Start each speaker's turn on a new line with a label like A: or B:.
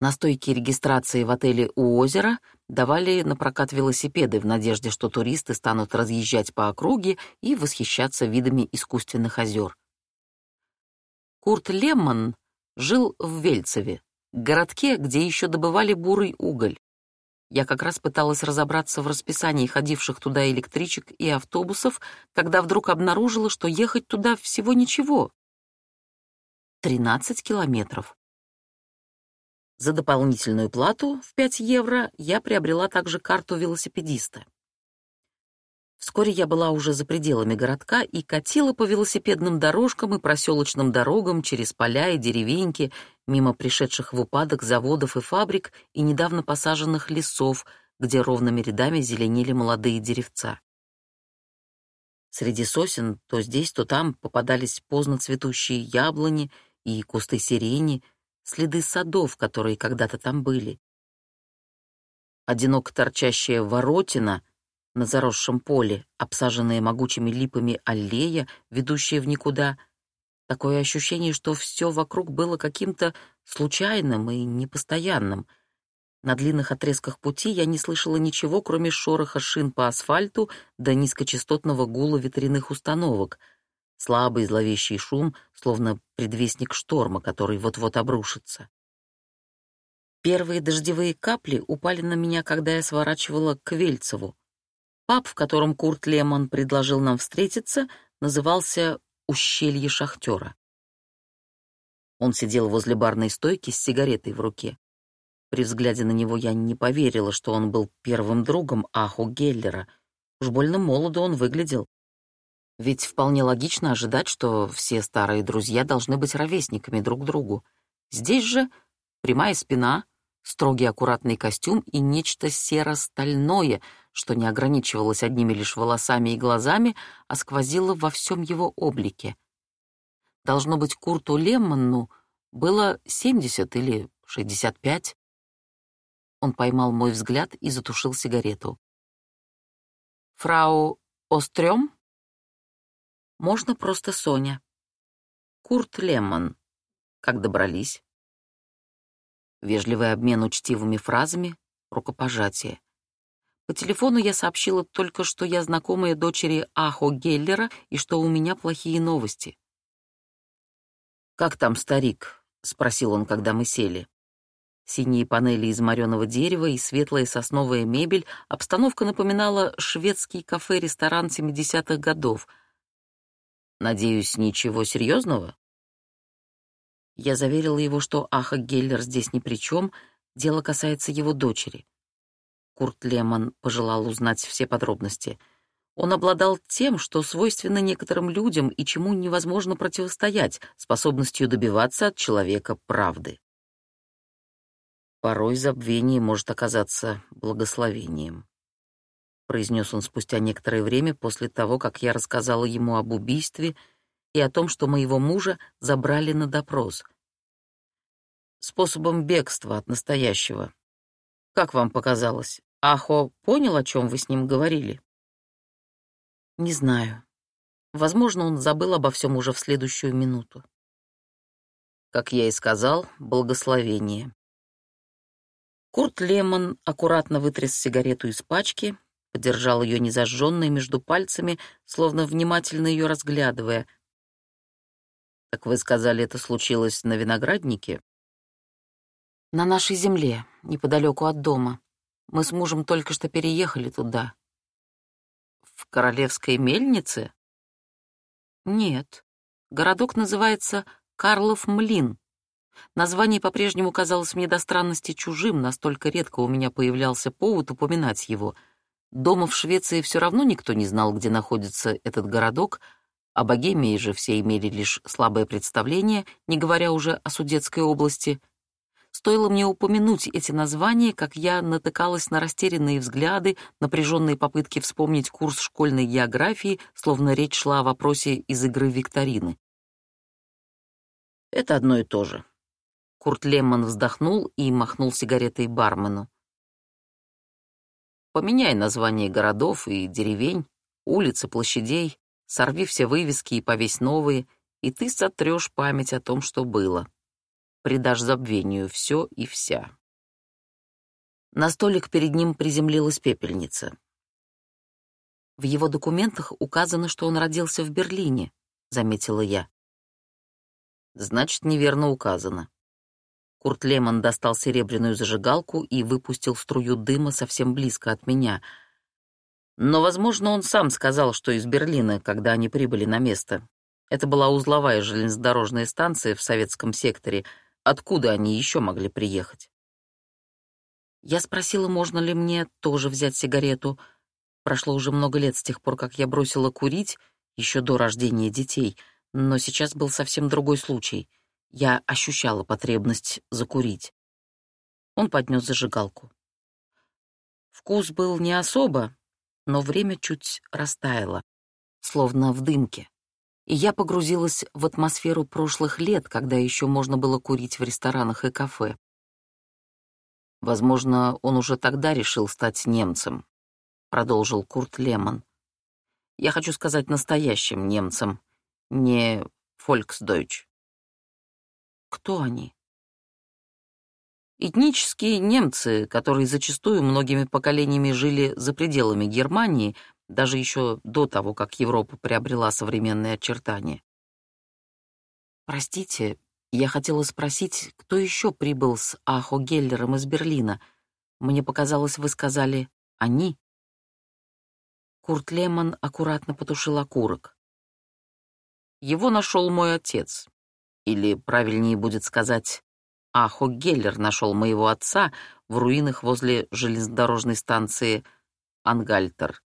A: На стойке регистрации в отеле у озера давали на прокат велосипеды в надежде, что туристы станут разъезжать по округе и восхищаться видами искусственных озер. Курт Лемман жил в Вельцеве, городке, где еще добывали бурый уголь. Я как раз пыталась разобраться в расписании ходивших туда электричек и автобусов, когда вдруг обнаружила, что ехать туда всего ничего. 13 километров. За дополнительную плату в 5 евро я приобрела также карту велосипедиста. Вскоре я была уже за пределами городка и катила по велосипедным дорожкам и проселочным дорогам через поля и деревеньки, мимо пришедших в упадок заводов и фабрик и недавно посаженных лесов, где ровными рядами зеленели молодые деревца. Среди сосен то здесь, то там попадались поздно цветущие яблони и кусты сирени — следы садов, которые когда-то там были. Одиноко торчащая воротина на заросшем поле, обсаженная могучими липами аллея, ведущая в никуда. Такое ощущение, что все вокруг было каким-то случайным и непостоянным. На длинных отрезках пути я не слышала ничего, кроме шороха шин по асфальту до низкочастотного гула ветряных установок — слабый зловещий шум, словно предвестник шторма, который вот-вот обрушится. Первые дождевые капли упали на меня, когда я сворачивала к Вельцеву. Паб, в котором Курт Лемон предложил нам встретиться, назывался «Ущелье шахтера». Он сидел возле барной стойки с сигаретой в руке. При взгляде на него я не поверила, что он был первым другом Аху Геллера. Уж больно молодо он выглядел. Ведь вполне логично ожидать, что все старые друзья должны быть ровесниками друг другу. Здесь же прямая спина, строгий аккуратный костюм и нечто серо-стальное, что не ограничивалось одними лишь волосами и глазами, а сквозило во всем его облике. Должно быть, Курту Лемману было 70 или 65. Он поймал мой взгляд и затушил сигарету. «Фрау Острём?» Можно просто Соня. Курт Лемман. Как добрались? Вежливый обмен учтивыми фразами, рукопожатие. По телефону я сообщила только, что я знакомая дочери Ахо Геллера и что у меня плохие новости. «Как там старик?» — спросил он, когда мы сели. Синие панели из мореного дерева и светлая сосновая мебель, обстановка напоминала шведский кафе-ресторан 70-х годов — Надеюсь, ничего серьезного? Я заверила его, что Аха Геллер здесь ни при чем, дело касается его дочери. Курт Лемон пожелал узнать все подробности. Он обладал тем, что свойственно некоторым людям и чему невозможно противостоять, способностью добиваться от человека правды. Порой забвение может оказаться благословением произнес он спустя некоторое время после того, как я рассказала ему об убийстве и о том, что моего мужа забрали на допрос. Способом бегства от настоящего. Как вам показалось, Ахо понял, о чем вы с ним говорили? Не знаю. Возможно, он забыл обо всем уже в следующую минуту. Как я и сказал, благословение. Курт Лемон аккуратно вытряс сигарету из пачки, подержал ее незажженной между пальцами, словно внимательно ее разглядывая. «Так вы сказали, это случилось на винограднике?» «На нашей земле, неподалеку от дома. Мы с мужем только что переехали туда». «В Королевской мельнице?» «Нет. Городок называется Карлов Млин. Название по-прежнему казалось мне до странности чужим, настолько редко у меня появлялся повод упоминать его — Дома в Швеции все равно никто не знал, где находится этот городок, о Богемии же все имели лишь слабое представление, не говоря уже о Судетской области. Стоило мне упомянуть эти названия, как я натыкалась на растерянные взгляды, напряженные попытки вспомнить курс школьной географии, словно речь шла о вопросе из игры викторины. Это одно и то же. Курт Лемман вздохнул и махнул сигаретой бармену. Поменяй названия городов и деревень, улиц и площадей, сорви все вывески и повесь новые, и ты сотрешь память о том, что было. придашь забвению все и вся. На столик перед ним приземлилась пепельница. В его документах указано, что он родился в Берлине, заметила я. Значит, неверно указано. Курт Лемон достал серебряную зажигалку и выпустил струю дыма совсем близко от меня. Но, возможно, он сам сказал, что из Берлина, когда они прибыли на место. Это была узловая железнодорожная станция в советском секторе. Откуда они еще могли приехать? Я спросила, можно ли мне тоже взять сигарету. Прошло уже много лет с тех пор, как я бросила курить, еще до рождения детей, но сейчас был совсем другой случай. Я ощущала потребность закурить. Он поднес зажигалку. Вкус был не особо, но время чуть растаяло, словно в дымке и я погрузилась в атмосферу прошлых лет, когда еще можно было курить в ресторанах и кафе. Возможно, он уже тогда решил стать немцем, продолжил Курт Лемон. Я хочу сказать настоящим немцем, не Volksdeutsch. Кто они? Этнические немцы, которые зачастую многими поколениями жили за пределами Германии, даже еще до того, как Европа приобрела современные очертания. «Простите, я хотела спросить, кто еще прибыл с Ахо Геллером из Берлина? Мне показалось, вы сказали «они». Курт Лемон аккуратно потушил окурок. Его нашел мой отец. Или, правильнее будет сказать, Ахо Геллер нашел моего отца в руинах возле железнодорожной станции Ангальтер.